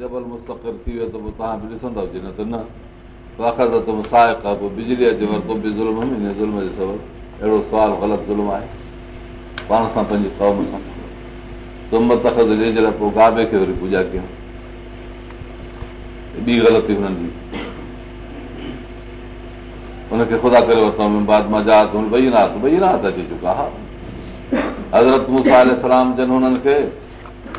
थी वियो त पोइ तव्हां बि ॾिसंदा हुजे न त न बिजली अचे अहिड़ो सुवालु ग़लति ज़ुल्म आहे पाण सां पंहिंजे कौम सां जे लाइ पोइ गाबे खे वरी पूॼा कयूं ॿी ग़लती हुननि जी हुनखे ख़ुदा करे वरितो राति अची चुका हज़रत सलाम जन हुननि खे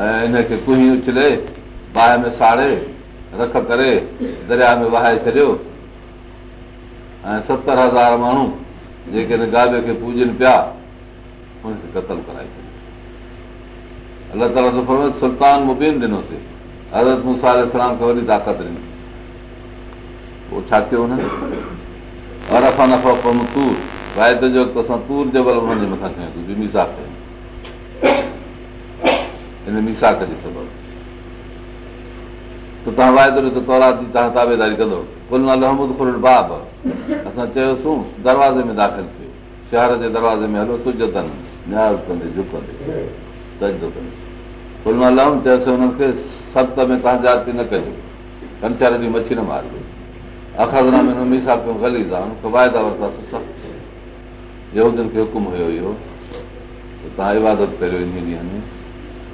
ऐं हिनखे कुही उछले बाहि में साड़े रख करे दरिया में वहाए छॾियो ऐं सतरि हज़ार माण्हू जेके हिन गाल खे पूॼनि पिया हुनखे कतल कराए छॾियो अलाह ताला सुल्तान मुबीन ॾिनोसीं हज़रत मुसाल मूं खे वॾी ताक़त ॾिनीसीं छा थियो हर खां नफ़ा तूर वाइद जबल हुन हिन मीसा जे सबबु त तव्हां वाइदो त तौरात जी तव्हां ताबेदारी कंदो फुल मां लहमूदाब असां चयोसीं दरवाज़े में दाख़िल थियो शहर जे दरवाज़े में हलो सुजन कंदे झुकंदे कंदे मां लहम हुननि खे सत में तव्हां जाती न कयो कंचारनि जी मच्छी न मारियो में मीसा गली था हुनखे वाइदा वरितासीं सख़्तु यहूदियुनि खे हुकुम हुयो इहो त तव्हां इबादत करियो इन ॾींहं में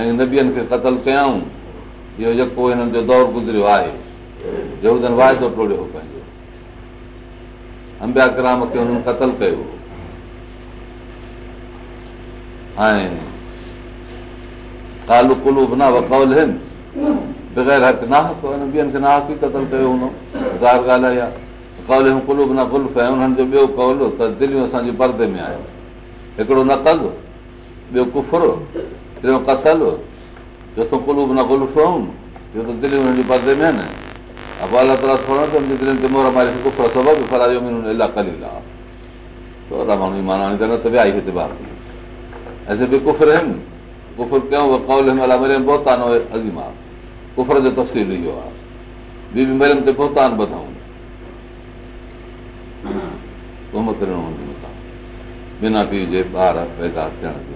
ऐं नबियनि खे क़तल कयूं इहो जेको हिननि जो दौरु गुज़रियो आहे पंहिंजो अंबिया क्राम खेतल कयो हूंदो ज़ार ॻाल्हि आहे ॿियो कौल त दिलियूं असांजे परदे में आयो हिकिड़ो नकल ॿियो कुफुर बिना पीउ जे ॿार पैदा थियण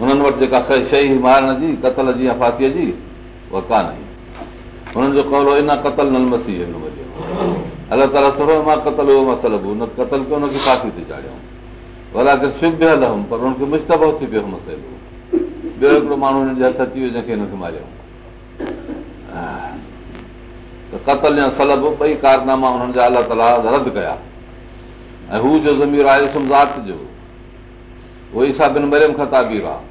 हुननि वटि जेका शइ हुई मारण जी कतल जी या फासीअ जी उहा कान हुई हुननि जो कौलो इन कतल न मसी अलाह ताला थोरो मां कतल हुयो मां हुन कतल कयो हुनखे फाफ़ी थी चाढ़ियूं अलाक बि हुउमि पर हुनखे मुश्तबो थी पियो मसइलो ॿियो हिकिड़ो माण्हू जे हथु अची वियो जंहिंखे हिनखे मारियऊं कतल या सलब ॿई कारनामा हुननि जा अलाह ताला रद्द कया ऐं हू जो ज़मीर आहे जो उहो ईसा बिन मरियम खां ताबीर आहे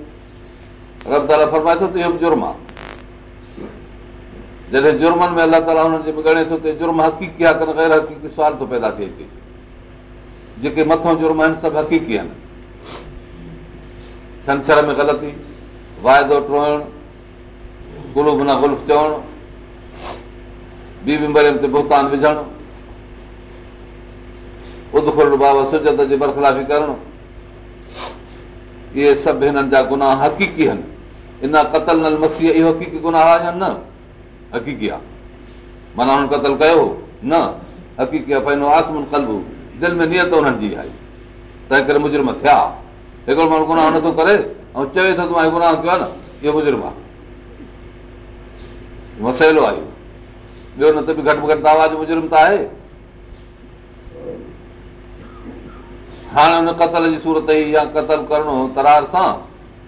रब ताला फरमाए थो त इहो बि जुर्म आहे जॾहिं जुर्मनि में अलाह ताला हुननि जे ॻणे थो त जुर्म हक़ीक़ी आहे कनि गैर हक़ीक़ी सुवाल थो पैदा थिए पियो जेके मथां जुर्म आहिनि सभु हक़ीक़ी आहिनि छंछर में ग़लती वाइदो टोइणु गुलूब न गुल्फ चवणु बीबी मरियम ते बुहतान विझणु उदखुल बाबा सुजत जी बरख़िलाफ़ी करणु इहे सभु हिननि जा गुनाह हक़ीक़ी आहिनि क़तल कयो न पंहिंजो करे मुजुर्म थिया हिकिड़ो माण्हू गुनाह नथो करे ऐं चए थो गुनाह कयो आहे न जो मुजुर्म आहे हाणे हुन कतल जी सूरत करिणो तरार सां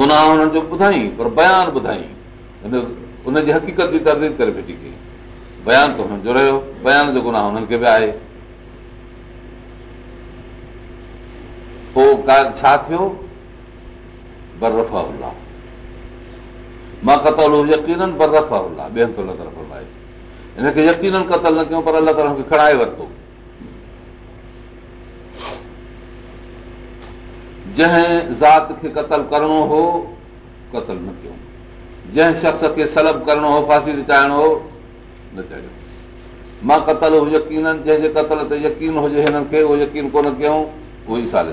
गुनाह हुननि जो हक़ीक़त जी तरदीद करे भेटी कई बयान तयान जो गुनाह हुननि खे बि आहे पोइ छा थियो मां कतल हुतल न कयूं पर अलाह ताला खड़ाए वरितो जंहिं ज़ात खे قتل करणो हो क़तल न कयूं जंहिं शख़्स खे सलब करिणो हो फासी चाहिणो हो मां कतल जतल ते यकीन हुजे हिननि खे उहो यकीन कोन कयूं उहो ईसा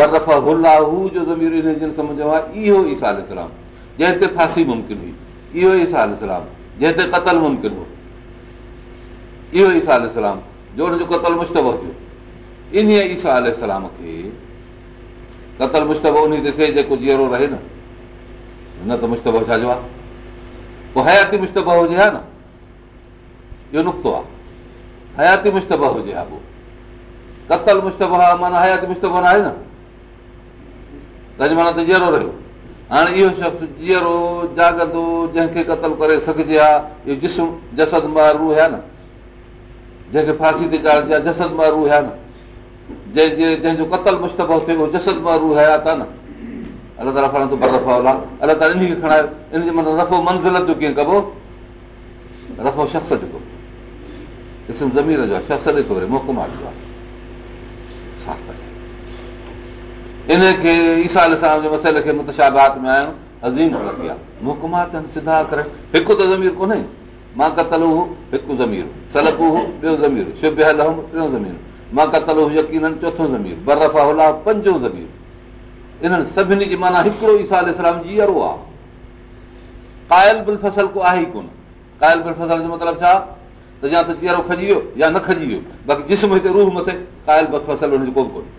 ॿ दफ़ा मुंहिंजो इहो ईसा जंहिं ते फासी मुमकिन हुई इहो ईसा जंहिं ते क़तल मुमकिन हो इहो ईसा इस्लाम जो हुनजो कतल मुश्तबो थियो इन ईसा इस्लाम खे कतल मुश्तब उन ते थिए जेको जीअरो रहे न न त मुश्तबा छाजो आहे पोइ हयाती मुश्तब हुजे हा न इहो नुक़्तो आहे हयाती मुश्तब हुजे हा पोइ कतल मुश्तब आहे माना हयाती मुश्तब न आहे न तॾहिं माना त जीअरो रहियो हाणे इहो शख़्स जीअरो जागंदो जंहिंखे कतल करे सघिजे हा इहो जिस्म जसद मां जंहिंखे फांसी ते करण जे जसद मां रू हा न जंहिंजे जंहिंजो कतल मुश्तफ़ो थिए जिस न अला अल मंज़िल कीअं कबो रफ़ो शख़्सो ज़मीर जो इनखे ईसाल मुताबात में आहियां अज़ीमा सिधा हिकु त ज़मीरु कोन्हे मां कतल हू हिकु ज़मीर सड़कूं ॿियो ज़मीरु शुभियल हू ज़मीन मां कतलो यकीन चोथों ज़मीन बर्फ़ होला पंजो ज़मीन इन्हनि सभिनी जी माना हिकिड़ो ईसाल इस्लाम जीअरो आहे क़ाइल बिल आहे ई कोन क़ाइल बिलसलो छाजी वियो या न खजी वियो बाक़ी जिस्म हिते रूह मथे क़ाइल बसल कोन कोन्हे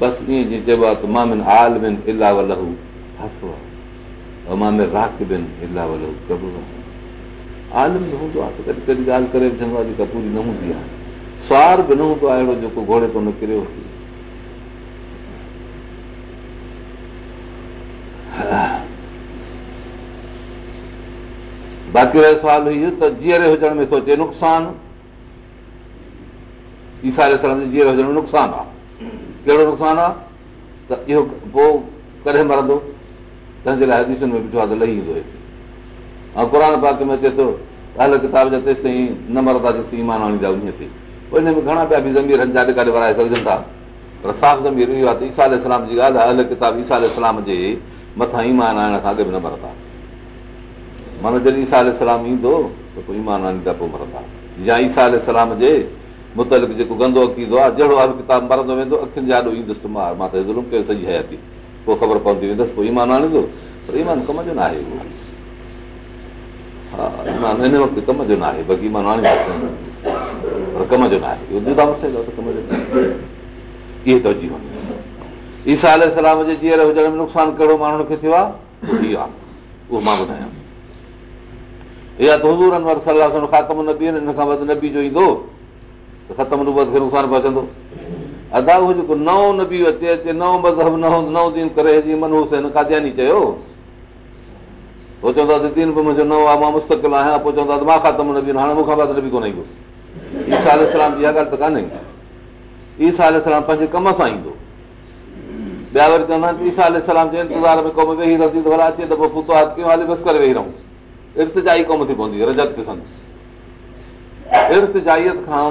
बसि ईअं जीअं चइबो आहे तामिन कॾहिं ॻाल्हि करे विझंदो आहे जेका पूरी न हूंदी आहे सवार बि न हूंदो आहे अहिड़ो जेको घोड़े थो न किरियो बाक़ी रहियो सुवाल इहो त जीअरे हुजण में थो अचे नुक़सान ई सारे साल हुजण में नुक़सानु आहे कहिड़ो नुक़सानु आहे त इहो पोइ कॾहिं मरंदो तंहिंजे लाइ हदीशन में ॾिठो आहे त लही ईंदो हेठि ऐं क़ुर पाक में अचे थो त किताब जा तेसिताईं न मरंदा तेसिताईं ईमान आणींदा उन ते पोइ हिन में घणा ॿिया बि ज़मीन जा काॾे वराए सघजनि था पर साफ़ ज़मीर इहो आहे त ईसा इस्लाम जी ॻाल्हि आहे अलॻि किताब ईसा इस्लाम जे मथां ईमान आणण खां अॻु बि न मरंदा माना जॾहिं ईसाल इस्लाम ईंदो त पोइ ईमान आणींदा पोइ मरंदा या ईसा इस्लाम जे मुतलिक़ जेको गंदो आहे जहिड़ो अघ किताब मरंदो वेंदो अखियुनि जा ॾाढो ईंदुसि मार मां त ज़ुल्म कयो सॼी हयाती पोइ ख़बर पवंदी वेंदसि पोइ ईमान आणींदो पर जो न आहे कम जो न आहे पर कम जो न आहे ईसा साल सलाम जे जीअर हुजण में नुक़सानु कहिड़ो माण्हुनि खे थियो आहे उहो मां ॿुधायांती न बीजो ईंदो ख़तम नुक़सानु पियो अचंदो अदा जेको नओं अचे चयो पोइ चवंदा त दीन मुंहिंजो नओं नबी आहियां बि कोन ईंदो ईशा जी इहा ॻाल्हि त कान्हे ईसा सलाम पंहिंजे कम सां ईंदो ॿिया वरी चवंदा आहिनि त भला अचे त वेही रहूं इर्तिजाई क़ौम थी पवंदी रजत ॾिसंदुसि इल्त खां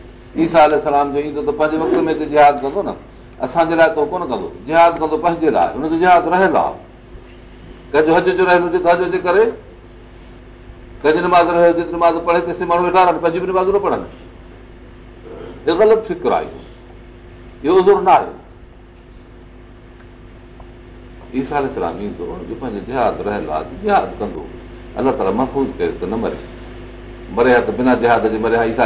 ईसा जो ईंदो त पंहिंजे वक़्त में जिहाद कंदो न असांजे लाइ त कोन कंदो जिहाद कंदो पंहिंजे लाइ कंहिंजो हज जो त हज जे करे कजनि निमाज़ पढ़े तेसि माण्हू इहो ग़लति फिक्र आहे इहो न आहे ईसा ईंदो पंहिंजो जिहाद रहियल आहे महफ़ूज़ करे त न मरे हा त बिना जिहाद जे मरे हा ईसा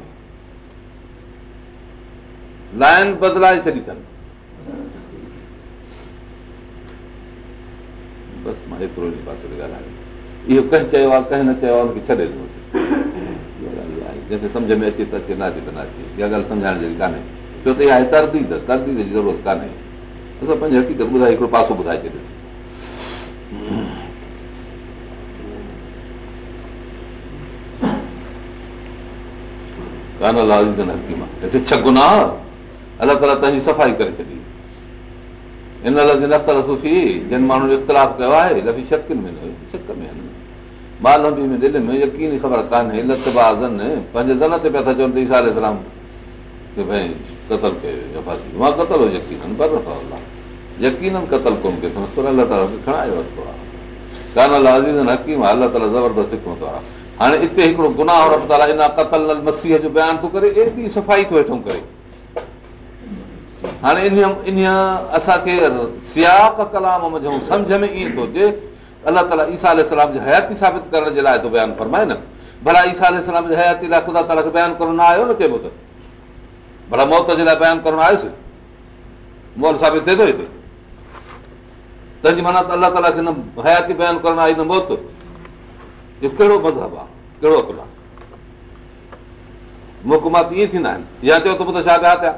लाइन बदिलाए छॾी अथनि इहो कंहिं चयो आहे कंहिं न चयो आहे छो त इहा जी ज़रूरत कान्हे पंहिंजी हक़ीक़त हिकिड़ो पासो ॿुधाए छॾियोसीं अलाह ताला तव्हांजी सफ़ाई करे छॾी हिन जिन माण्हुनि जो इख़्तिलाफ़ कयो आहे लफ़ी शकियुनि में पंहिंजे ज़न ते पिया था चवनि आहे हाणे हिकिड़ो गुनाह मसीह जो बयानु थो करे एॾी सफ़ाई थो वेठो करे हाणे इन इन असांखे सियाक कलाम सम्झ में ईअं थो अचे अलाह ताला ईसा अलाम जी हयाती साबित करण जे लाइ थो बयानु फरमाए न भला ईसा अलाम जी हयाती लाइ ख़ुदा ताला खे बयानु करणु न आयो न कंहिं बि त भला मौत जे लाइ बयानु करणु आयुसि मोल साबित थिए थो हिते तंहिंजी माना त अलाह ताला खे न हयाती बयानु करणु आई न मौत इहो कहिड़ो मज़हब आहे कहिड़ो अकिल आहे मुकूमात ईअं थींदा आहिनि या चयो त पोइ त छा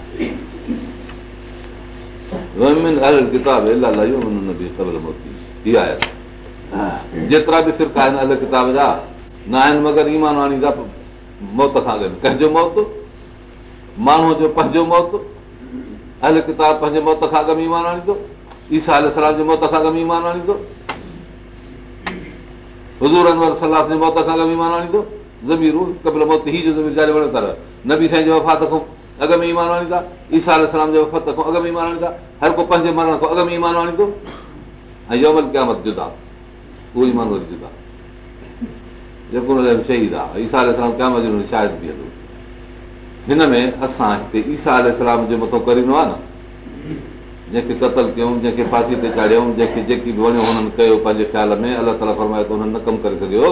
जेतिरा बि न आहिनि माण्हूअ जो पंहिंजो मौत किताब पंहिंजे मौत खां ईसा नबी साईं वफ़ात खां ईसा शायदि बीहंदो हिन में असां हिते ईसा अलाम जे मथो करीनो आहे न जंहिंखे कतल कयूं जंहिंखे फांसी ते चाढ़ियूं जेकी बि वञो हुननि कयो पंहिंजे ख़्याल में अलाह हुननि न कमु करे सघियो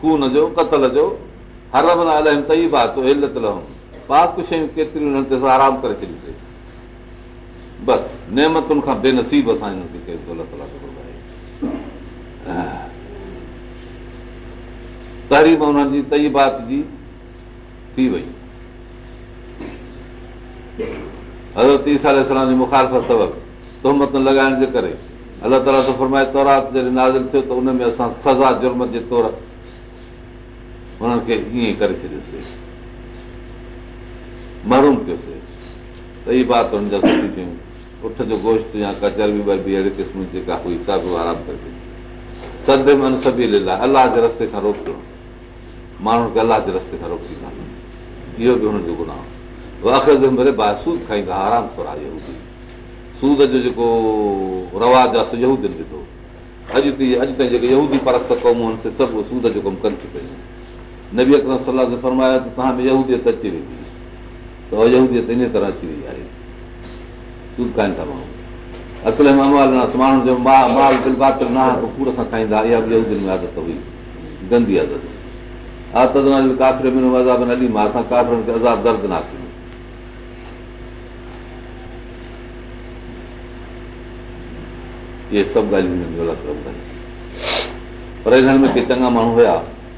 खून जो क़तल जो हर मन अलाइम तई बात इलत लहम पाक शयूं केतिरियूं हिननि ते आराम करे छॾियूं अथई बसि नेमतुनि खां बेनसीब असां हिननि खे दौलत हुननि जी तई बात जी थी वई हज़रत ईसा जी मुखालफ़त सबबु तोहमत लॻाइण जे करे अलाह ताला त फुरमाए तौरात जॾहिं नाज़िल थियो त उनमें असां सज़ा जुर्म जे तौरु हुननि खे ईअं करे छॾियोसीं महरुम कयोसीं त इहा सुठी थियूं उठ जो अहिड़े क़िस्म जी जेका हुई सभु आराम करे अलाह जे रस्ते खां रोकियो माण्हुनि खे अलाह जे रस्ते खां रोकी कान इहो बि हुननि जो गुनाह सूद खाईंदा आराम थोरा सूद जो जेको रवाज आहे से सभु सूद जो कमु कनि थियूं पियूं नबी अकरम सलाह ते फरमायो तव्हां बि इहूियत अची वई इन तरह अची वई आहे असल में खाईंदा हुई गंदी आदत हुई ॾींदो असां काफ़िरनि खे अज़ाब दर्द न थींदो इहे सभु ॻाल्हियूं पर हिन में के चङा माण्हू हुया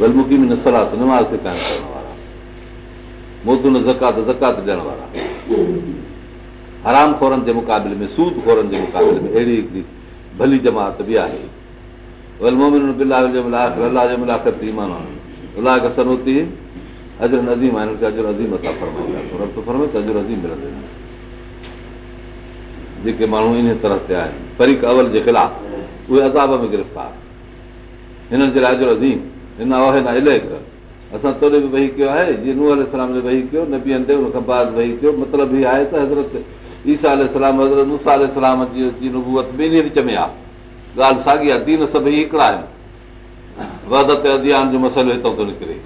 वलमुखी सरा त खोरनि जे मुक़ाबले में भली जमात बि आहे जेके माण्हू इन तरह ते आहिनि फरीक़ में गिरफ़्तार हिननि जे लाइ हिन आहे न इलेक असां तोॾे बि वेही कयो आहे जीअं नूह ते वेही कयो न बीहंदे हुन खां वेही कयो मतिलबु हीअ आहे त हज़रत ईसा अलाम अलाम हज़रत मूसा जी ॿिन्ही विच में आहे ॻाल्हि साॻी आहे दीन सभई हिकिड़ा आहिनि वदत अधियान जो मसइलो हितां थो निकिरे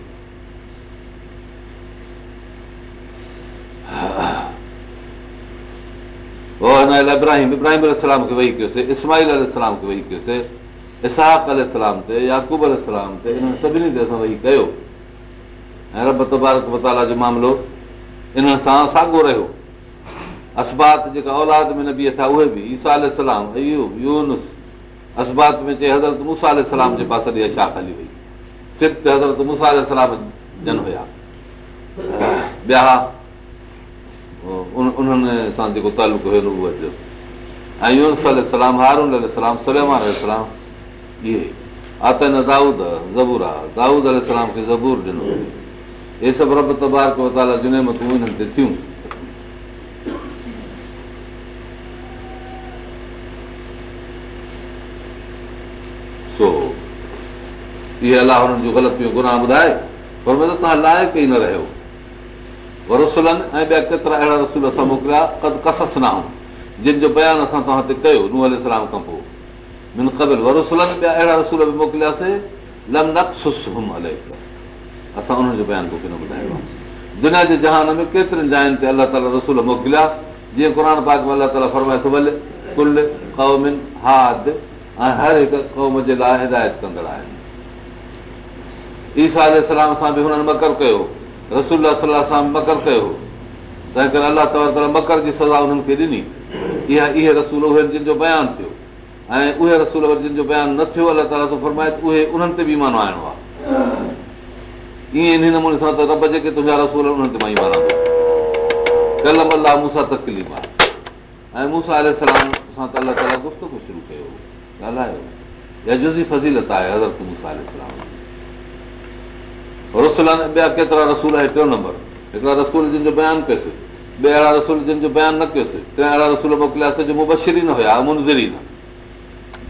इब्राहिम इब्राहिम सलाम खे वेही कयोसीं इस्माहील इस्माहिल खे वेही कयोसीं इस्हाकाम ते याकूबल ते इन्हनि सभिनी ते रब जो मामिलो इन्हनि सां साॻियो रहियो असबात जेका औलाद में न बीह था उहे बि ईसा में चए हज़रत अलाम जे पासे ॾे छा खाली हुई सिख ते हज़रत उन्हनि सां जेको तालुक हुयो उहो ॾियो ऐं सलेमान अलाम दाउदारनि जो ग़लतियूं गुनाह ॿुधाए पर मतिलबु तव्हां लाइ कई न रहियो रसुलनि ऐं ॿिया केतिरा अहिड़ा रसुल असां मोकिलिया जिन जो बयानु असां तव्हां ते कयो नूह अल खां पोइ ॿिया अहिड़ा रसूल बि मोकिलियासीं असां उन्हनि जो बयानु थो न ॿुधायो आहे दुनिया जे जहान में केतिरनि जाइनि ते अलाह ताला रसूल मोकिलिया जीअं क़ुर पाक में अलाह ताला फरमाए थो फर्माएथ कुल कौमिन हाद ऐं हर हिकु क़ौम जे लाइ हिदायत कंदड़ आहिनि ईसा अलाम सां बि हुननि मकर कयो रसूल सलाह सां मकर कयो तंहिं करे अलाह ताल मकर जी सज़ा हुननि खे ॾिनी इहा इहे रसूल उहे जिन जो बयानु थियो ऐं उहे रसूल जो बयानु न थियो अलाह ताला तूं फरमाए उहे उन्हनि ते बि ईमान आणो आहे ईअं इन नमूने सां रब जेके तुंहिंजा रसूल मूंसां केतिरा रसूल आहे टियों नंबर हिकिड़ा रसूल जो बयानु कयोसीं ॿिए अहिड़ा रसूल जो बयानु न कयोसीं टे अहिड़ा रसूल मोकिलियासीं जो बशरी न हुया मुनज़री न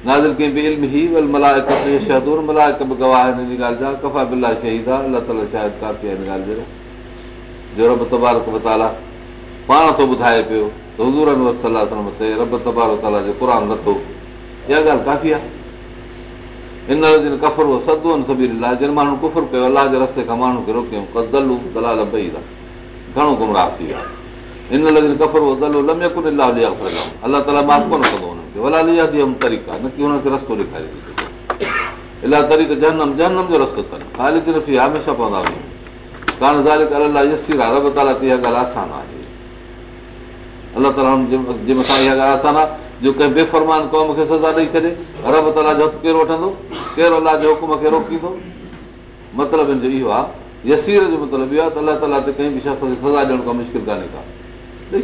अला ताला पाण थो ॿुधाए पियो तबारताला जो नथो इहा ॻाल्हि काफ़ी आहे इन कफर सभिनी लाइ जिन माण्हू الله कयो अलाह जे रस्ते खां माण्हू खे ضلال घणो गुमराह थी ٿي आहे हिन लॻे कफ़र वधलो लमे लॻनि अलाह अलाह ताला माफ़ कोन कंदो हुननि खे लिया हुनखे तरीक़ा न की हुनखे रस्तो ॾेखारे थी सघे इलाही तरीक़ो जनम जनम जो रस्तो अथनि ख़ाली हमेशह पवंदा कान आहे रब ताला ते इहा ॻाल्हि आसान आहे अलाह ताला जे मथां इहा ॻाल्हि आसान आहे जो कंहिं बेफ़रमान क़ौम खे सज़ा ॾेई छॾे रब ताला जो हथु केरु वठंदो केरु अलाह जे हुकुम खे रोकींदो मतिलबु हिन जो इहो आहे यसीर जो मतिलबु इहो आहे त अलाह ताला ते कंहिं बि शख़्स खे सज़ा ॾियण का मुश्किल कान्हे का ॾेई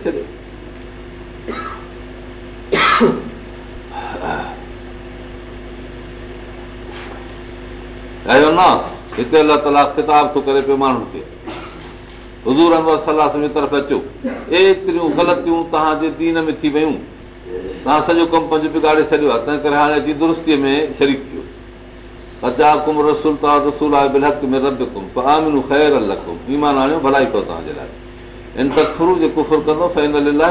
हिते अलाह ताला ख़िताब थो करे पियो माण्हुनि खे हज़ूर सलाह सम्झी तरफ़ अचो एतिरियूं ग़लतियूं तव्हांजे दीन में थी वियूं तव्हां सॼो कमु पंज बिगाड़े छॾियो आहे तंहिं करे हाणे अची दुरुस्तीअ में शरीक थियो कदा कुम रसूल तव्हां रसूल आहे बिलहक में रद कुम आमिन ख़ैर अलॻु ईमान आणियो भलाई पियो तव्हांजे लाइ हिन त थ्रू जेको हकीम आहे अलाह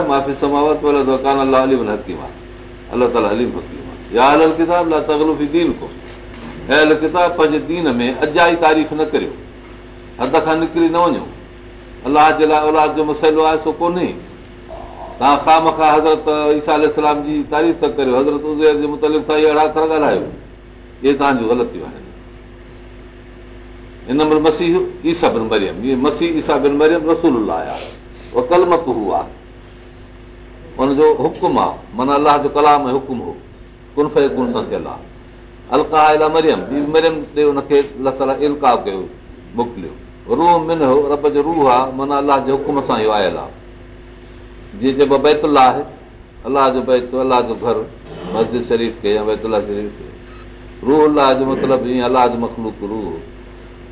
आहे पंहिंजे दीन में अजा ई तारीफ़ न करियो हद खां निकिरी न वञो अलाह जे लाइ औलाद जो मसइलो आहे सो कोन्हे तव्हां ख़ाम खां हज़रत ईसा जी तारीफ़ था करियो हज़रत ॻाल्हायो इहे तव्हांजूं ग़लतियूं आहिनि इनमें मसीह ईसा बिन मरियम ईसा मरियम रसूल आहे माना अलाह जो कलाम रूह आहे माना अलाह जे हुकुम सां इहो आयल आहे जीअं जेको बैतुल आहे अलाह जो बैत अलाह जो घर मस्जिद शरीफ़ शरीफ़ खे रूह जो मतिलबु अलाह जो मखलूक रूह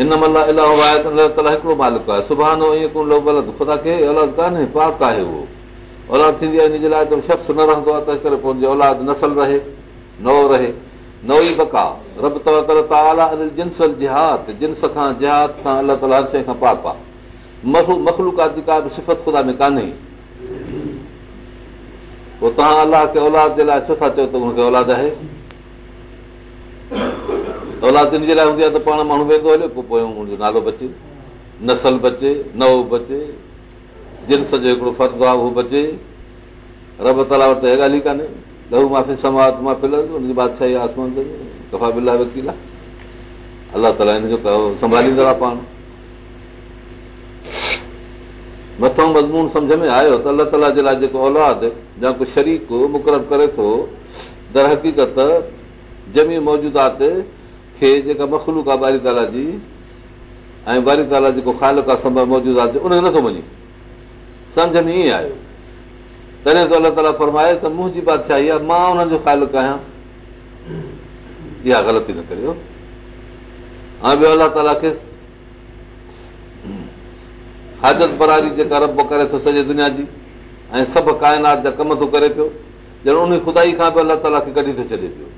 इन महिला ताला हिकिड़ो मालिक आहे सुभाणे ख़ुदा खे पार्क आहे उहो औलाद थींदी आहे इनजे लाइ शब्स न रहंदो आहे तंहिं करे पोइ औलाद नसल रहे नओ रहे न अलाह हर शइ खां पाक आहे बि सिफ़त ख़ुदा में कान्हे पोइ तव्हां अलाह खे औलाद जे लाइ छो था चओ त हुनखे औलाद आहे औलाद इन जे लाइ हूंदी आहे त पाण माण्हू वेंदो हलियो पोइ नालो बचे नसल बचे नओ बचे बचे रब ताला वटि ई कान्हे अलाह ताला संभालींदो आहे पाण मथो मज़मून सम्झ में आयो त अलाह ताला जे लाइ जेको औलाद शरीक मुक़ररु करे थो दर हक़ीक़त जमी मौजूदा ते जेका मखलूक आहे त मुंहिंजी बादशाही आहे मां ग़लती न करियो अलाह ताला खे हाजत बरारी सॼे दुनिया जी ऐं सभु काइनात जा कम थो करे पियो उन खुदाई खां बि अलाह खे कढी थो छॾे पियो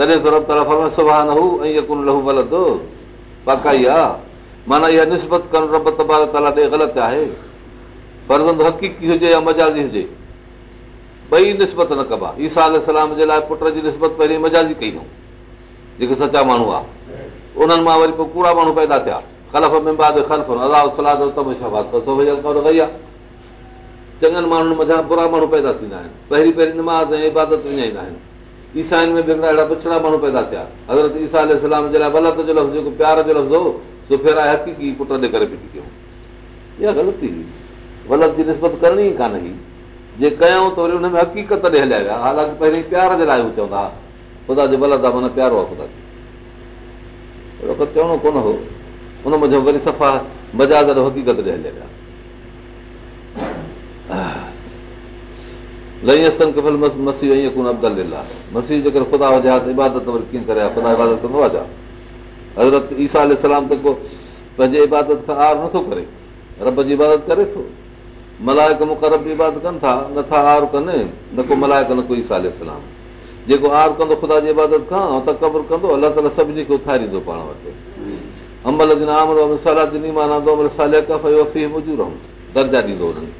तॾहिं तलफ़ में सुभाउ न हू ऐं कुन लहू बाक़ाई आहे माना इहा निस्बत करणु रब तबार ताला ॾे ग़लति आहे परगंध हक़ीक़ी हुजे या मजाजी हुजे ॿई निस्बत न कबा ईसा सलाम जे लाइ पुट जी निस्बत पहिरीं मजाजी कई अथऊं जेके सचा माण्हू आहे उन्हनि मां वरी पोइ कूड़ा माण्हू पैदा थिया ख़लफ़ में बाद चङनि माण्हुनि मथां बुरा माण्हू पैदा थींदा आहिनि पहिरीं पहिरीं निमाज़ ऐं इबादत विञाईंदा आहिनि ईसाइनि में बि हिकिड़ा अहिड़ा पुछड़ा माण्हू पैदा थिया हज़रत त ईसा इस्लाम जे लाइ ग़लति जो लफ़्ज़ जेको प्यार जो लफ़्ज़ हो सो फेरा हक़ीक़ी पुट ॾे करे पिटी कयूं इहा ग़लती हुई ग़लति जी निस्बत करणी ई कान हुई जे कयूं त वरी हुन में हक़ीक़त ॾे हलिया विया हालांकि पहिरीं प्यार जे लाइ हू चवंदा हुआ ख़ुदा जो ग़लति आहे माना प्यारो आहे ख़ुदा जो चवणो कोन हो उन मुंहिंजो वरी सफ़ा मज़ाज़ हक़ीक़त ॾे हलिया विया मसीह कोन अब्दल मसीह जेकर ख़ुदा हुजे हा त इबादत वरी कीअं करे हा ख़ुदा इबादत कंदो आहे छा हज़रत ईसा अल सलाम त को पंहिंजे इबादत खां आर नथो करे रब जी इबादत करे थो मलाइ कब जी इबादत कनि था नथा आर कनि न को मल्हाए न को ईसा अल सलाम जेको आर कंदो ख़ुदा जी इबादत खां त क़बर कंदो अलाह ताला सभिनी खे उथारींदो पाण वटि अमल जिन आमर सलाह ॾिनी माना दर्जा ॾींदो हुननि खे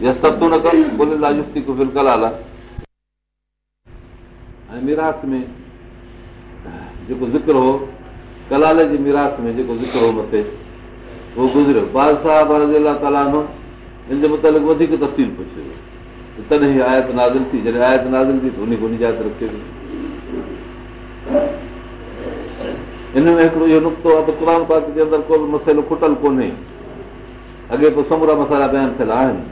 मीरास में अॻे को समूरा मसाला थियल आहिनि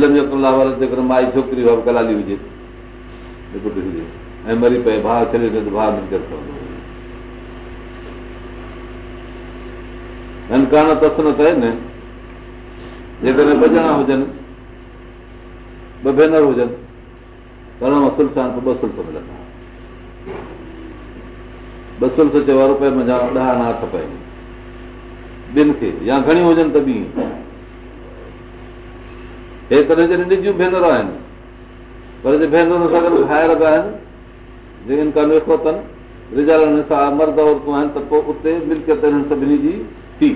जेकर माई छोकिरी कलाली हुजे ऐं भाउ छॾे त जेकॾहिं ॿ भेनर हुजनि ॿ भेनर हुजनि घणा रुपए मुंहिंजा ॾह अञा पए ॿिनि खे या घणियूं हुजनि त ॿीं हे त निजियूं भेनरूं आहिनि पर जे भेनरुनि सां गॾु खाइ रहिया आहिनि मर्द औरतूं आहिनि त पोइ उते सभिनी जी थी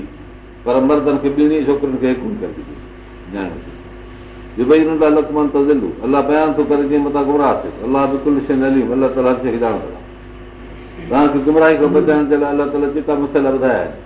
पर मर्दनि खे ॿिनी छोकिरियुनि खे अलाह अलाह बिल्कुलु शइ अलाह ताला खे तव्हांखे गुमराही खां लाइ अलाह ताला जेका मसइला ॿुधाया आहिनि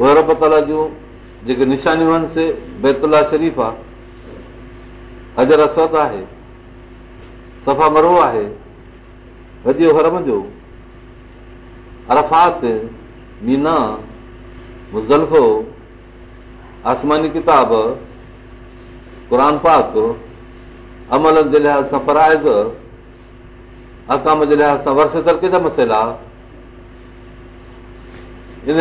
उहे रब ताला जूं जेके निशानियूं आहिनि से बैतुला शरीफ़ आहे हज़र असद आहे सफ़ा मरो आहे वॾे हरम जो अरफ़ात मीना अरफ़ातखो आसमानी किताब क़ुर पाक अमलनि जे लिहाज़ सां फराइज़ अकाम जे लिहाज़ सां वर्से तरक़ी जा मसइला करणी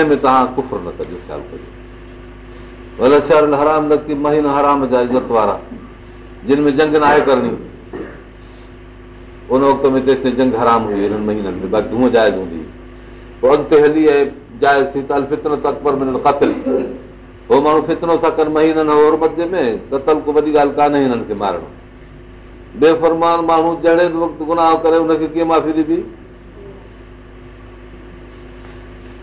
हुन जंग हराम हुई धूअ जाइज़ हूंदी माण्हू फितनो था कनि महीननि में माण्हू जहिड़े बि वक़्तु गुनाह करे कीअं माफ़ी ॾिबी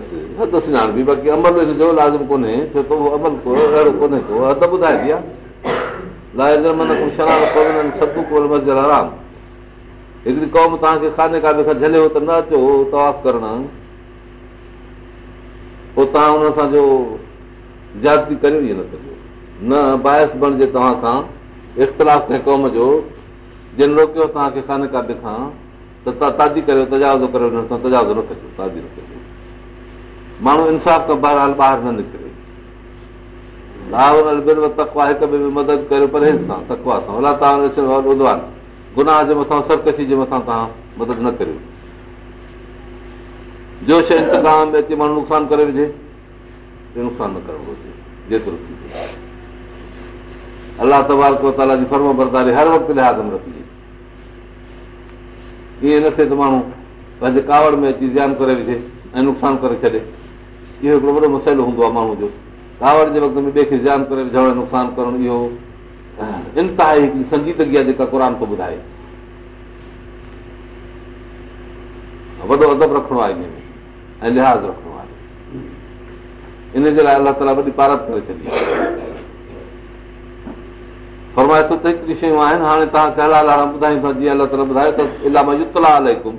सुञाणबी बाक़ी अमल हिन जो लाज़िम कोन्हे छो त उहो अमल को अहिड़ो कोन्हे को हिकिड़ी क़ौम तव्हांखे खाने काबे खां झलियो त न अचो तवाफ़ करण पोइ तव्हां हुन सां जो न कजो न बाहिस बणिजे तव्हां सां इख़्तिलाफ़ कंहिं क़ौम जो जिन रोकियो तव्हांखे खाने काबे खां त तव्हां ताज़ी करियो तजावज़ करियो हुन सां तजावज़ न कजो ताज़ी न कजो माण्हू इंसाफ़ खां ॿाहिरि हाल ॿाहिरि न निकिरे अला तव्हां मथां तव्हां मदद न करियो जो माण्हू नुक़सानु करे न करणु घुरिजे जेतिरो थी सघे अलाह जी फर्म बरदारी हर ईअं न थिए त माण्हू पंहिंजे कावड़ में अची जान करे विझे ऐं नुक़सानु करे छॾे इहो हिकिड़ो वॾो मसइलो हूंदो आहे माण्हू जो कावड़ जे वक़्त में ॿिए खे ज़्यान करे विझणु नुक़सानु करणु इहो इंतिहा हिकिड़ी संजीदगी आहे जेका क़रान ॿुधाए वॾो अदब रखिणो आहे इन में ऐं लिहाज़ रखिणो आहे इन जे लाइ अलाह ताला वॾी पारत करे छॾी फरमाए थो त हिकिड़ी शयूं आहिनि हाणे तव्हां ॿुधायूं था जीअं अलाह ताला ॿुधायो त इला युतला अलाए कुझु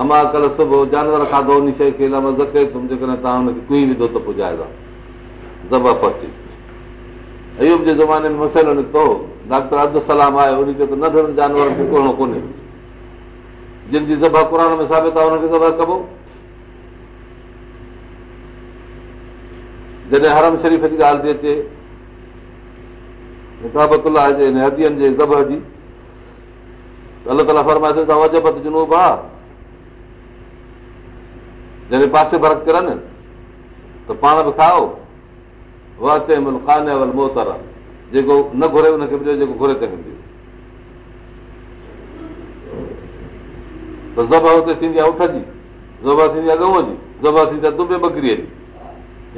अमा कल्ह सुबुह जानवर खाधो उन शइ खे ज़के तुमि जेकॾहिं हुनखे कुई विधो त पुॼाए था अयूब जे ज़माने में मसइलो निकितो डॉक्टर अबुल सलाम आहे खे त जानवरनि तानवरो कोन्हे जिन जी ज़बा में साबित आहे हुनखे ज़बा कबो जॾहिं हरम शरीफ़ जी ॻाल्हि थी अचे जे जे हदीअनि ज़ब जी अला ताला फरमाए वजबत जुनूब आहे जॾहिं पासे भर्त किरनि त पाण बि खाओ वल कान जेको न घुरे हुनखे जेको घुरे हूंदी त हुते थींदी आहे उठ जी ज़ब थींदी आहे गऊं जी ज़ा थींदी आहे दुबे ॿकरीअ जी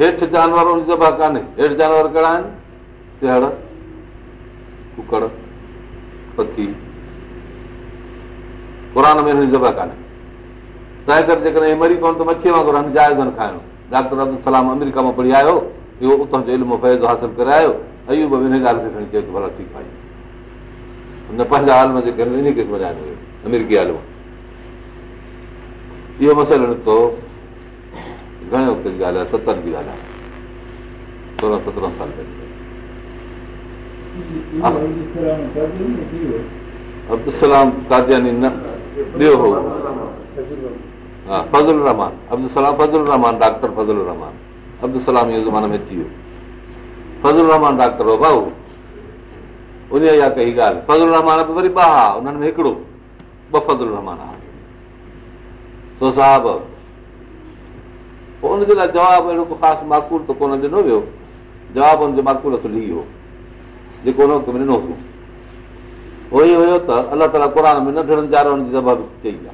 हेठि जानवर कान्हे हेठि जानवर कहिड़ा आहिनि सिहड़ कुकड़ पखी क़ुर में ज़ब कान्हे तंहिं करे जेकॾहिं मरी कोन त मच्छीअ वांगुरु न खाइणो डॉक्टर अब्दुल सलाम अमेरिका मां पढ़ी आयो इहो उतां जो इल्मु फैज़ हासिलु करायो बि हिन ॻाल्हि खे खणी चयो भला ठीकु आहे हुन पंहिंजा आलम जेके आहिनि इन अमेरिकी आलम इहो मसइलो निकितो घणे वक़्त जी ॻाल्हि आहे सतरि जी ॻाल्हि आहे सोरहं सत्रहं साल पहिरीं अब्दुल सलाम कादयानी न ॿियो हो फज़ल रहमान डॉक्टर फज़ल रहमान अब्दुलामीअ ज़माने में थी वियो फज़ल रहमान डॉक्टर हो भाऊ उन कई ॻाल्हि फज़ल रहमान में हिकिड़ो अहिड़ो ख़ासि माकूल त कोन ॾिनो वियो जवाबु हुनजो माकूर ली वियो जेको हुयो त अलाह ताला क़ुर में नंढड़नि जारनि जी जब कई आहे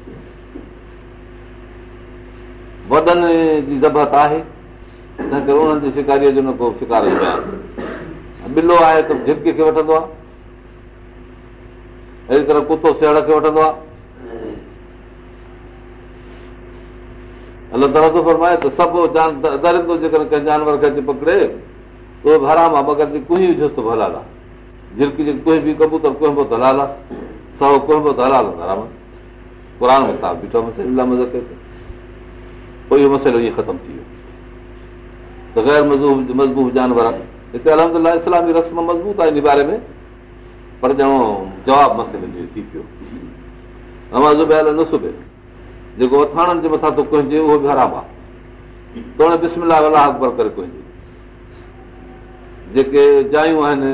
वॾनि जी ज़बत आहे तंहिं करे उन्हनि जी शिकारीअ जो न को ईंदो आहे त झिरके कुतो सेण खे अची पकड़े उहो हराम बि जुस्त हलाल आहे झिरकी जी कोई बि कबू त को बि हलाल आहे सौ को बि हलाल बीठो पोइ इहो मसइलो ईअं ख़तमु थी वियो त ग़ैर मज़ूब मज़बूत जानवर हिते अलस्लामी रस्म मज़बूत आहे हिन बारे में पर ॼणो जवाबु मसइले जो थी पियो ज़ुबैल न सुबे जेको अथाणनि जे मथां थो कंहिंजे उहो बि ख़राबु आहे बिस्मिला अलाह अकबर करे जेके जायूं आहिनि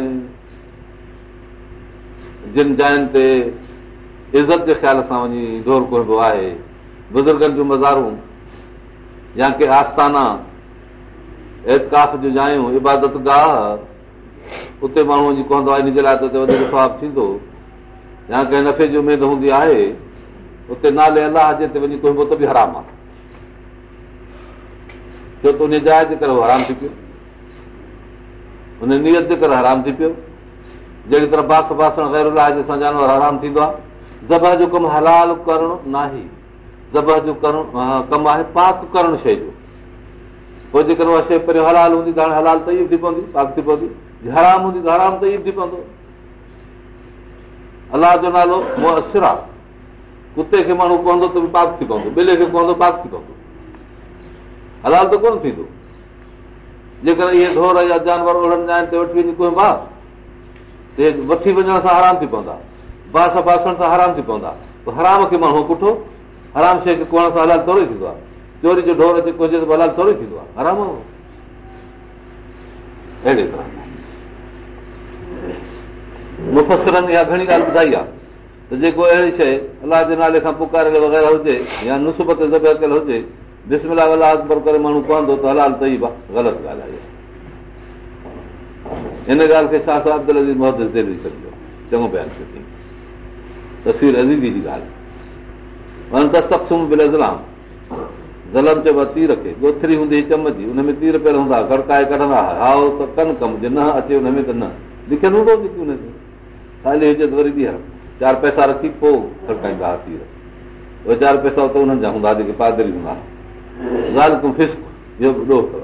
जिन जायुनि ते इज़त जे ख़्याल सां वञी ज़ोर कबो आहे बुज़ुर्गनि जूं मज़ारूं या के आस्ताना एतकाफ़ जूं जायूं इबादत गाह उते माण्हू वञी पवंदो आहे इनजे लाइ या कंहिं नफ़े जी उमेद हूंदी आहे उते नाले जे ते वञी कोई बि हराम आहे छो त उन जाइ ते करे हराम थी पियो उन नियत जे करे हराम थी पियो जहिड़ी तरह बास बासण ग़ैर गैरल आहे जानवर हराम थींदो आहे जबर जो कमु हलाल करणु नाहे ज़बह जो करणु कमु आहे पाक करणु शइ जो पोइ जेकर उहा शइ पहिरियों हलाल हूंदी त हाणे हलाल त थी पवंदी पाक थी पवंदी हराम हूंदी त हराम त इहो थी पवंदो अलाह जो नालो आहे कुते खे माण्हू पवंदो त बि पाक थी ॿिले खे पवंदो पाक थी पवंदो हलाल त कोन थींदो जेकर इहे ढोर या जानवर उढ़ंदा आहिनि त वठी वञण सां हराम थी पवंदा बास बासण सां हराम थी पवंदा पोइ हराम खे माण्हू कुठो हराम शइ खे कोण सां हलाल थोरो थींदो आहे चोरी जो हलाल थोरो जेको अहिड़ी शइ अलाह जे नाले खां पुकार वग़ैरह हुजे या कयल हुजे माण्हू पवंदो त हलाल तस्वीर अज़ीज़ी जी ॻाल्हि माना ज़लम चइबो आहे तीर खे गोथरी हूंदी हुई चम जी हुन में तीर पियल हूंदा गड़काए करे हाओ त कनि कमु जे न अचे हुन में त न लिखियलु हूंदो ख़ाली हुजे त वरी ॿीहर चारि पैसा रखी पोइ खड़काईंदा तीर उहे चारि पैसा त उन्हनि जा हूंदा जेके पादरी हूंदा ॻाल्हि तूं फिस्क इहो ॾोह ॾोहु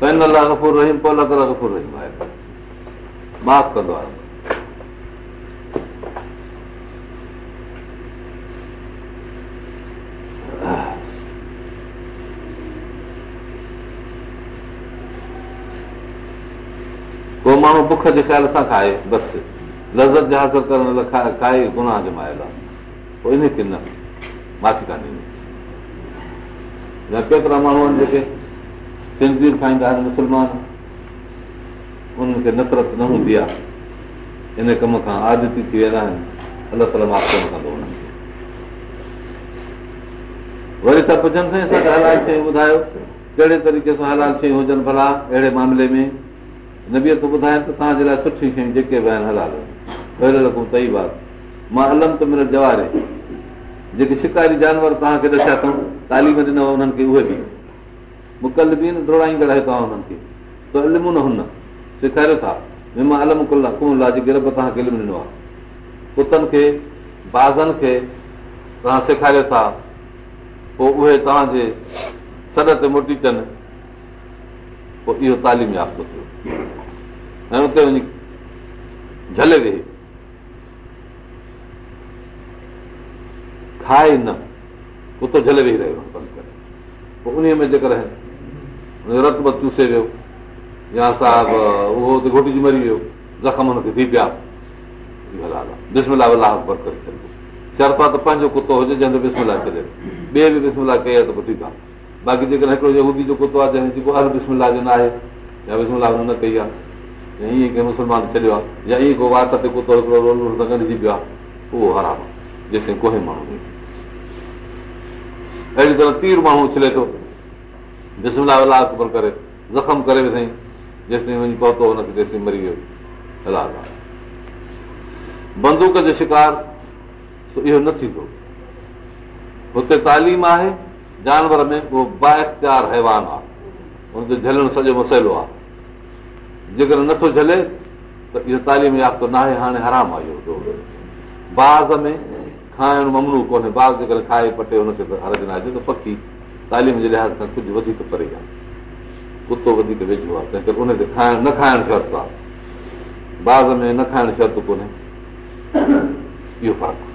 पंज ला कफ़ फुर रही पोइ लख अलाक फुर कंदो आहियां को माण्हू बुख जे ख़्याल सां खाए बसि लज़त जे हासिल करण लाइ खाए गुनाह मायल आहे पोइ इन किन माफ़ी कोन्हे केतिरा माण्हू आहिनि जेके सिंधी खाईंदा आहिनि मुस्लमान उन्हनि खे नफ़रत न हूंदी आहे इन कम खां आदती थी वेंदा आहिनि अलाह ताला माफ़ कोन कंदो हुननि खे वरी त पुछनि कहिड़े तरीक़े सां हलाल शयूं हुजनि भला अहिड़े मामले में न बि तव्हांजे लाइ सुठी शयूं जेके बि आहिनि हलाल पहिरियों सही बात मां अलम त तमिर जवारे जेके शिकारी जानवर तव्हांखे ॾिसिया अथऊं तालीम ॾिनव उन्हनि खे उहे बि मुकलबीन मुकलमी द्रोड़ाई हुननि खे त इल्म न हुन सेखारियो था मिमा अलम कुल कुन गिरोतनि खे बाज़नि खे तव्हां सेखारियो था पोइ उहे तव्हांजे सॾ ते मोटी अचनि पोइ इहो तालीम याफ़्तो थियो ऐं उते वञी झले वेही खाए न हुतो झले वेही रहियो पोइ उन में जेकर रत रतबत चूसे वियो या उहो मरी वियो ज़ख़्म थी पिया शर्पा त पंहिंजो कुतो हुजे जंहिंजो बिस्मिला ॿिए बि बिस्मिला कई आहे त पोइ ठीकु आहे बाक़ी जेकॾहिं हिकिड़ो जो कुतो आहे जंहिंजी को जंहिंजो बिस्मिला जो न आहे या बिस्मिला न कई आहे या ईअं कंहिं मुस्लमान छॾियो आहे या ईअं को वात ते कुतो हिकिड़ो रोल रोल पियो आहे उहो हराम जेसि ताईं कोहे अहिड़ी तरह तीर माण्हू उछले थो जिस्मा अलाह थो करे ज़ख़्म करे विधईं जेसिताईं वञी पहुतो हुनखे मरी वियो अलाह बंदूक जो शिकार इहो न थींदो हुते तालीम आहे जानवर में उहो बाख़्तियार हैवान आहे हुनजो झलणु सॼो मसइलो आहे जेकर नथो झले त इहो तालीम याफ़्तो न आहे हाणे हराम आहे इहो बाज़ में खाइणु ममनू कोन्हे बाज़ जे खाए पटे हुनखे हरज न आहे त पखी तालीम जे लिहाज़ सां कुझु वधीक परे आहे कुतो वधीक वेझो आहे तंहिं करे खाइण न खाइणु शर्त आहे बाग़ में न खाइणु शर्त कोन्हे इहो फ़र्क़ु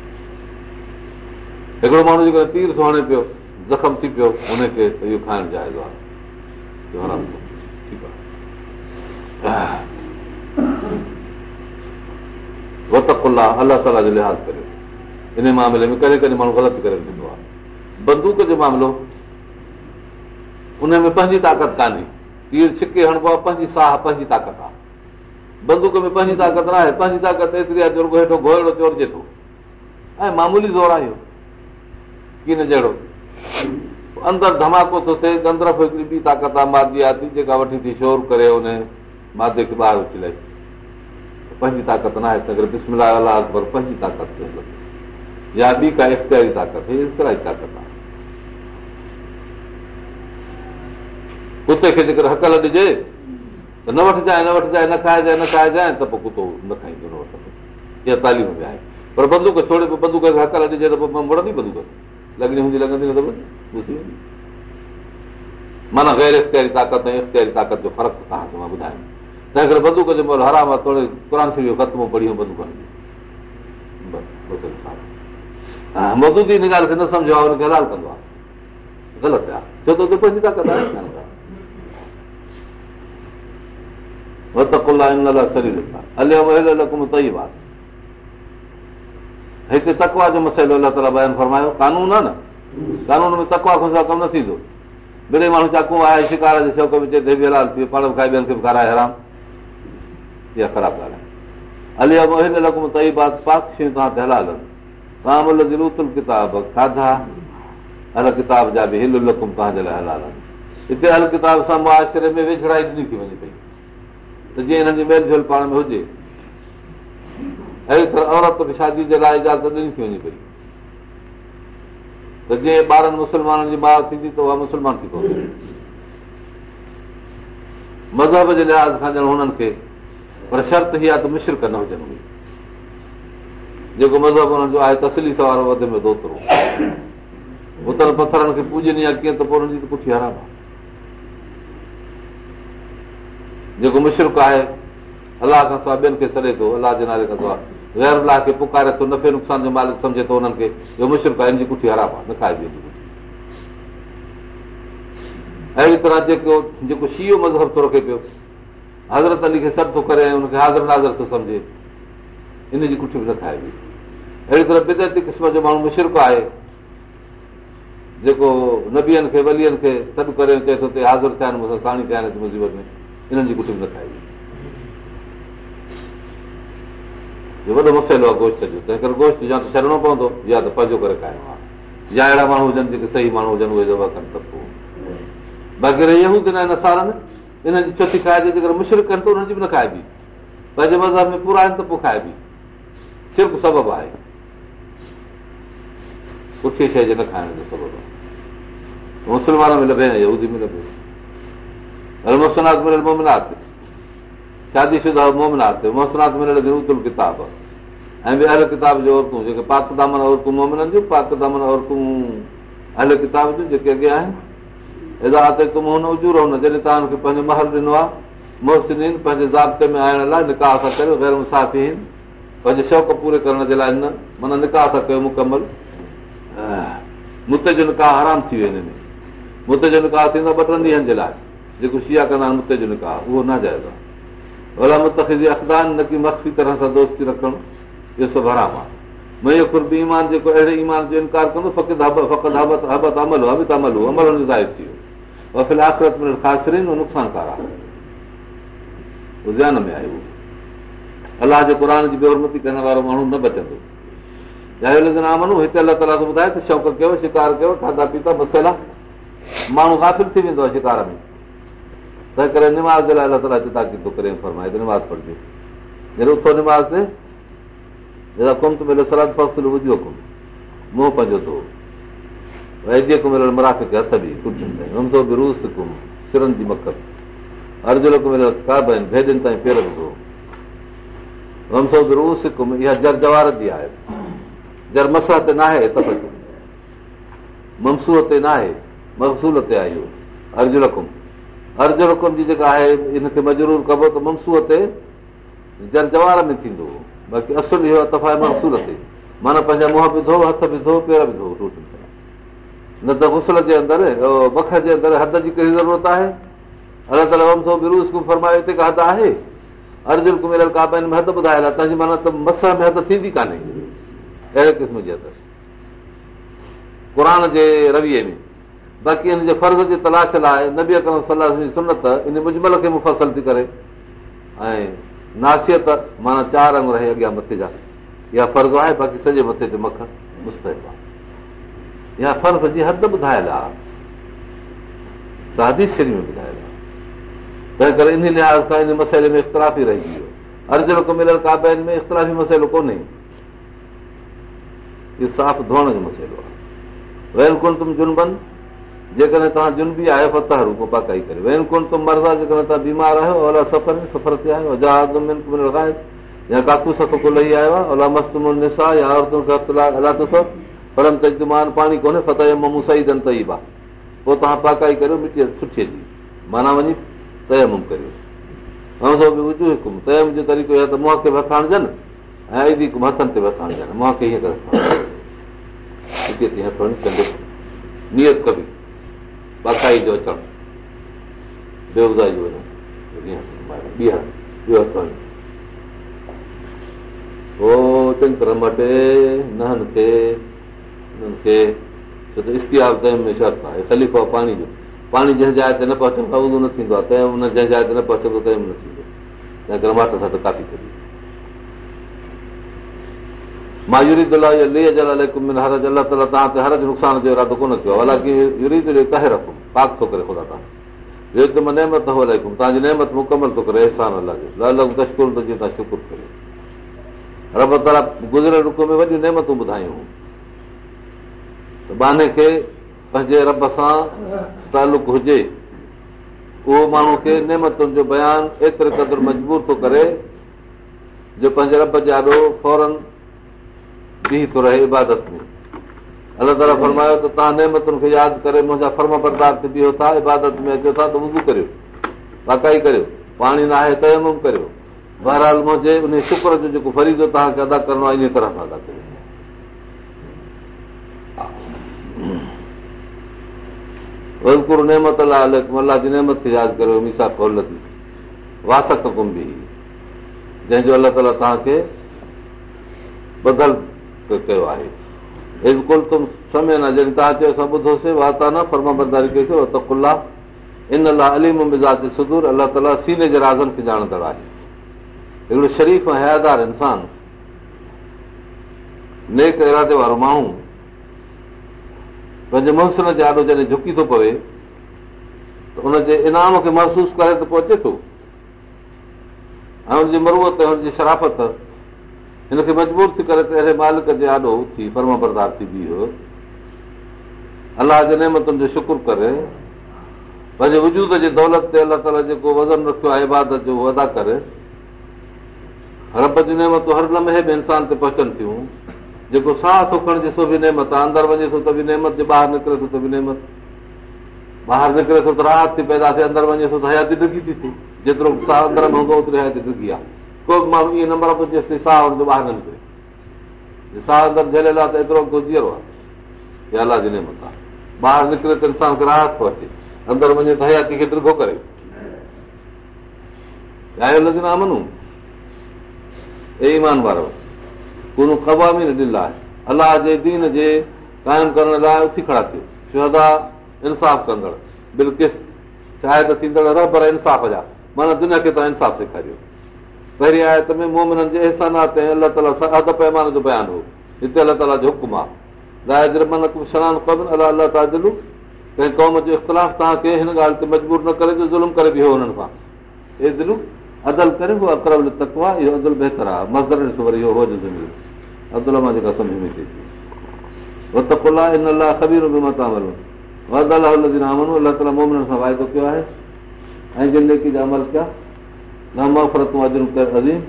हिकिड़ो माण्हू जेको तीर थो हणे पियो ज़ख़्म थी पियो खाइण जाइदो आहे त कुल आहे अलाह ताला जो लिहाज़ करियो इन मामले में कॾहिं कॾहिं माण्हू ग़लति करे ॾींदो आहे बंदूक जो मामिलो में पंहिंजी ताक़त कान्हे तीर छिके हणबो आहे पंहिंजी साह पंहिंजी ताक़त आहे बंदूक में पंहिंजी ताक़त न आहे पंहिंजी ताक़त एतिरी आहे हेठो ऐं मामूली ज़ोर आहे इहो कीन जहिड़ो अंदरि धमाको थो थिए गंदरफ हिकिड़ी ॿी ताक़त आहे मादी आहे जेका वठी थी शोर करे उन मादे खे ॿाहिरि लाई पंहिंजी ताक़त न आहे त अलाह पंहिंजी ताक़त या ॿी का इख़्तियारी ताक़त जी ताक़त आहे कुते खे जेकर हक़ल ॾिजे त न वठजांइ न वठजांइ न खाइजांइ न खाइजांइ त पोइ कुतो न खाईंदो न वठंदो इहा तालीम बि आहे पर बंदूक छोड़े बंदूक खे हकल ॾिजे त पोइ मड़ंदी बंदूक लॻणी हूंदी लॻंदी न त माना गैर इख़्तियारी ताक़त ऐं इख़्तियारी ताक़त जो फ़र्क़ु तव्हांखे मां ॿुधायमि तंहिं करे बंदूक जो महिल हराम आहे थोरो क़ुर मदूदी हिन ॻाल्हि खे न सम्झो आहे हुनखे हलाल कंदो आहे ग़लति आहे छो त पंहिंजी ताक़त आहे कमु न थींदो आहे शिकार जेके बि हलाल थी वियो आहे त जीअं हिननि जी मेल झोल पाण में हुजे अहिड़ी तरह औरत खे शादी जे लाइ इजाज़त ॾिनी थी वञे पई त जीअं ॿारनि मुस्लमाननि जी माउ थींदी त उहा मुस्लमान थी पवंदी मज़हब जे लिहाज़ खां ॼण हुननि खे पर शर्त ई आहे त मिशिल न हुजनि जेको मज़हब हुननि जो आहे तसली सवारो वधि में दोतरो उतल पथरनि खे पूॼणी आहे कीअं त पोइ हुननि जी त पुठी हराम आहे जेको मुशरक़ आहे अलाह खां सवाइ ॿियनि खे सॾे थो अलाह जे नाले खां सवाइ ग़ैर अलाह खे पुकारे थो नफ़े नुक़सान जो मालिक सम्झे थो हुननि खे इहो मुशरक आहे इन जी कुठी हराब आहे न खाइबी अहिड़ी तरह जेको जेको शीओ मज़हब थो रखे पियो हज़रत अली खे सॾु थो करे ऐं हुनखे हाज़िर नाज़र थो सम्झे इन जी कुठी बि न खाइबी अहिड़ी तरह बिदती क़िस्म जो माण्हू मुशरक आहे जेको नबीअनि खे वलियनि खे सॾु करे चए थो हाज़िर थिया आहिनि साणी थिया आहिनि मुसीबत में इन्हनि जी कुटुंब न खाइबी वॾो मसइलो आहे तंहिं करे गोश्त छॾिणो पवंदो या त पंहिंजो करे खाइणो आहे या अहिड़ा माण्हू हुजनि छठी खाइजे करे मुशरक बि न खाइबी पंहिंजे बाज़ार में पूरा आहिनि त पोइ खाइबी सिर्फ़ु सबबु आहे पुछी शइ जे न खाइण जो मुस्लमान में लभे में मोसनाथ मिरियल मोमिनाथ शादी शुदा मोमिना थियो मोसना मिरियल किताब ऐं ॿियूं अर किताब जो औरतूं जेके पाक दामन औरतूं मोमिननि जूं पाक दामन औरतूं अहिड़ किताब जूं जेके अॻियां आहिनि उजूर हुन जॾहिं तव्हांखे पंहिंजो महल ॾिनो आहे मोसिन पंहिंजे ज़ाब्ते में आणण लाइ निकाह था कयो गैर मुसाफ़ी आहिनि पंहिंजे शौक़ु पूरे करण जे लाइ न माना निकाह था कयो मुकमल मुत जो निकाह आराम थी वियो हिन में मुत जो निकाह थींदो ॿ टिनि ॾींहनि जे लाइ जेको शिया कंदा मुते जो निकाह उहो न जाइज़ आहे भला अलाह जे क़ुर जी बेरमती करण वारो माण्हू न बचंदो शौक़ु कयो शिकार कयो खाधा पीता माण्हू हासिल थी वेंदो आहे शिकार में तंहिं करे मुंहुं पंहिंजो आहे ममसूह ते आहे जो रक़म जी जेका आहे हिन खे मजरूर कबो त मनसूरत जवार में थींदो बाक़ी असुल मनसूर ते माना पंहिंजा मुंहं विधो हथ विधो पेर विधो न त गुसल जे अंदरि बख जे अंदरि हद जी कहिड़ी ज़रूरत आहे अर्जुन मस में हद थींदी कान्हे अहिड़े क़िस्म जी क़ुर जे रवीअ में बाक़ी हिन जे फर्ज़ जे तलाश लाइ नबी अकरम सलाह जी सुनत इन मुजमल खे मुफ़सल थी करे ऐं नासियत माना चारि अंग रहे अॻियां मथे जा इहा फर्ज़ आहे बाक़ी मथे ते मख ॿुधायल आहे तंहिं करे इन लिहाज़ सां वियो अर्ज़ अर्ज़ु मिलियल कोन्हे जेकॾहिं तव्हां जुन बि आयो फतरू को पकाई करे वेन कोन को मर्ज़ा जेकॾहिं तव्हां बीमार आहियो सफ़र ते आयो जहाज़ या काकू को लही आयो आहे पर पाणी कोन्हे सही तई बा पोइ तव्हां पकाई करियो मिटी सुठी हली माना वञी तयम करियो तयम जो तरीक़ो नियत कबी बाक़ाई जो अचणु छो त आहे ख़लीफ़ो आहे पाणी जो पाणी जंहिं जाइ ते न पहुचंदो आहे न थींदो आहे तंहिं जंहिं जाइ ते न पहुचंदो न थींदो ऐं मथां सां त काफ़ी तरीक़े तव्हांखे हर नुक़सान जो इरो कोन कयो हालांकी पाक थो करे नेमत मुकमल थो करे वॾियूं नेमतूं ॿुधायूं बहाने खे पंहिंजे रब सां तालुक हुजे उहो माण्हू खे नेमतुनि जो बयानु एतिरे क़दुरु मजबूर थो करे जो पंहिंजे रब फौरन इबादत में अलाह नेमतुनि खे यादि करे मुंहिंजा पदार्थ बीहो था इबादत में अचो था त उहो बि करियो बाक़ाई करियो पाणी न आहे बहराल मुंहिंजे वलकुर नेमत अल खे यादि वासक कुंभी जंहिंजो अलाह ताला तव्हांखे कयो आहे शरीफ़ ऐं हयादार इंसान नेक इरादे वारो माण्हू पंहिंजे मौसम जे आॾो जॾहिं झुकी थो पवे त हुनजे इनाम खे महसूस करे त पहुचे थो ऐं हुनजी मरूअ शराफ़त हिनखे मजबूर थी करे मालिक जे जे आॾो फर्म बरदार थी अलाह नेमतुनि जो शुक्र करे पंहिंजे वजूद जे दौलत ते अलाह ताला जेको वज़न रखियो आहे इबादत जो अदा करे रब जी नेमतूं हर लम्हे बि इंसान ते पहुचनि थियूं जेको साह थो सो बि नेमत आहे अंदरि वञे थो त बि नेमत जे ॿाहिरि निकिरे थो त बि नेमत ॿाहिरि निकिरे थो त राहत थी पैदा थिए अंदरि वञे थो त हयाती डिगी थी थिए जेतिरो साह अंदरि में हूंदो ओतिरी हयाती डिगी आहे को बि माण्हू इहे नंबर चएसि साहु हुनजो ॿाहिरि निकिरे साहुल आहे त एतिरो राहत थो अचे अंदरि हयाती खे दिलिखो करे अलाह जे दीन जे क़ाइमु करण लाइ इंसाफ़ जा माना दुनिया खे तव्हां इंसाफ़ सेखारियो पहिरीं आयत में मोमिननि जे अहसानात हिते अलाह जो हुकुम आहे इख़्तिलाफ़ तव्हांखे हिन ॻाल्हि ते मजबूर न करे ज़ुल्म करे इहो अदल बहितर आहे वाइदो कयो आहे ऐं ज़िंदगी जा अमल कया नामाफ़रतूं अजरूं कर अज़ीम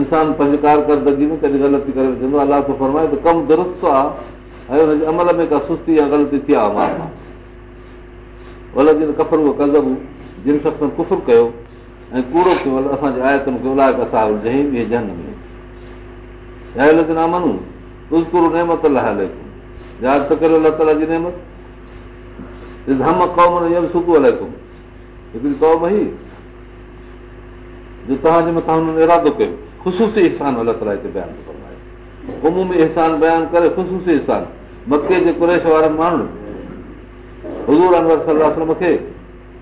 इंसान पंहिंजे कारकरदगी में कॾहिं ग़लती करे विझंदो आहे अलाह थो फरमाए त कमु दुरुस्त आहे ऐं हुनजे अमल में का सुस्ती या ग़लती थी आहे अलॻि जिन कफ़र उहो कज़ब जिन शख़्स कुफ़ुर कयो ऐं कूड़ो कयो असांजे आयतुनि खे उलाए कसा जंहिं ॿिए जन में ऐं अलॻि नाम नेमत अलाह यादि त करियो अलाह ताला जी नेमत हम क़ौम सुबुह अलाए हिकिड़ी क़ौम जो तव्हांजे मथां हुननि इरादो कयो ख़ुशूसी अलाह ताला हिते बयानु थो फरमाए ख़ुशूसीसानायोसान बयानु करे ख़ुशूसी मके जे कुरेश वारनि माण्हुनि हज़ूर अनवर सलाह खे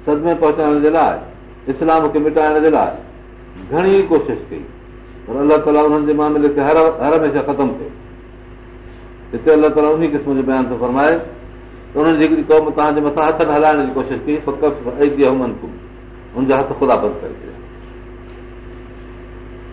सदमे पहुचाइण जे लाइ इस्लाम खे मिटाइण जे लाइ घणी कोशिशि कई पर अलाह ताला उन्हनि जे मामले ते हर हमेशह ख़तमु कयो हिते अलाह ताला उन क़िस्म जो बयानु थो फरमाए त उन्हनि जी क़ौम तव्हांजे मथां हथ हलाइण जी कोशिशि कई हुनजा हथ ख़ुदा बंदि करे छॾिया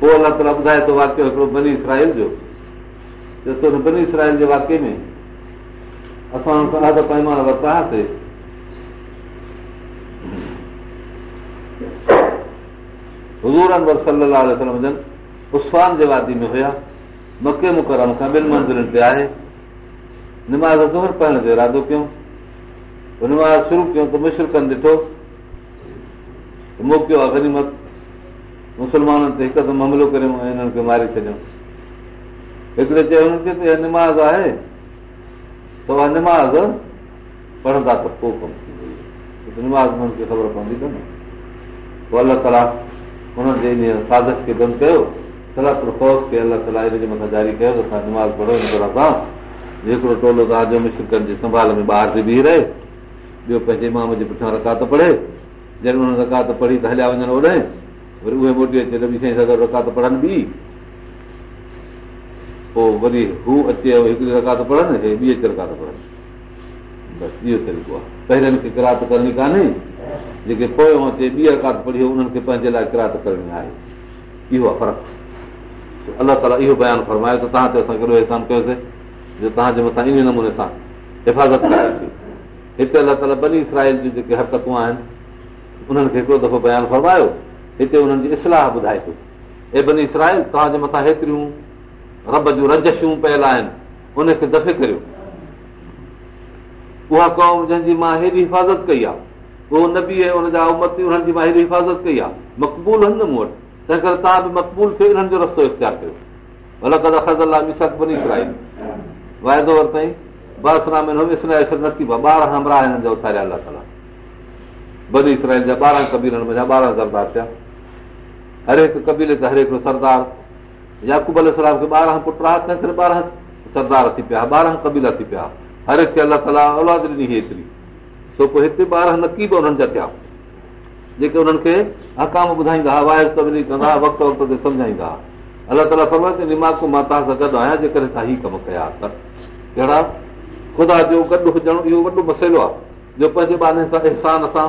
पोइ अलाह ताला ॿुधाए थो वाकियो हिकिड़ो बनी इसराइल जो बनी इसराइल जे वाके में असां वरिता हुआसीं हज़ूरनि वर सलम जन उसान जे वादी में हुया मके मुकरम खां ॿिनि मंज़िलनि ते आहे निमाज़ निमाज़ोर पाइण जो इरादो कयूं निमाज़ शुरू कयूं त मुशरकनि ॾिठो आहे गनीमत मुस्लमाननि ते हिकदमि हमिलो ऐं हिननि खे मारे छॾियऊं हिकिड़े चयो त निमाज़ आहे निमाज़ पढ़ंदा त पोइ कमु पोइ अलाह इन साज़िश खे बंदि कयो निमाज़ पढ़ो हिकिड़ो टोलो तव्हां जो संभाल में ॿाहिरि बीह रहे ॿियो पंहिंजे इमाम जे पुठियां रखा त पढ़े जॾहिं रकात पढ़ी त हलिया वञनि होॾे रकात पढ़नि पोइ वरी हू अचे रकात पढ़नि पढ़नि खे किरात करणी कान्हे जेके अचे रकात पढ़ी लाइ किरात करणी आहे इहो आहे फ़र्क़ु अलाह ताला इहो बयानु फरमायो तव्हां कहिड़ो अहसान कयोसीं जो तव्हांजे मथां इन नमूने सां हिफ़ाज़त अलाह ताला ॿली इसराइल जूं जेके हरकतूं आहिनि उन्हनि खे हिकिड़ो दफ़ो बयानु फरमायो हिते उन्हनि जी इस्लाह ॿुधाए थो हे बनी इसराइल हेतिरियूं रब जूं रजशूं पयल आहिनि दफ़े करियो कौम जंहिंजी मां हेॾी हिफ़ाज़त कई आहे उहो नबी उन्हनि जी मां हेॾी हिफ़ाज़त कई आहे मक़बूल आहिनि मूं वटि तंहिं करे तव्हां बि मक़बूल थियो ताला जा ॿारहं कबीलनि जा ॿारहं सरदार थिया हर हिकु सरदार थी पिया ॿारहं कबीला थी पिया हर हिकु अलाह ताला औलाद ॾिनी हिते ॿारहं नकी जेके उन्हनि खे हकाम ॿुधाईंदा वाइज़ कंदा वक़्त ते हुआ अलाह ताला पू मां आहियां जेकर जो वॾो मसइलो आहे जो पंहिंजे अहसान सां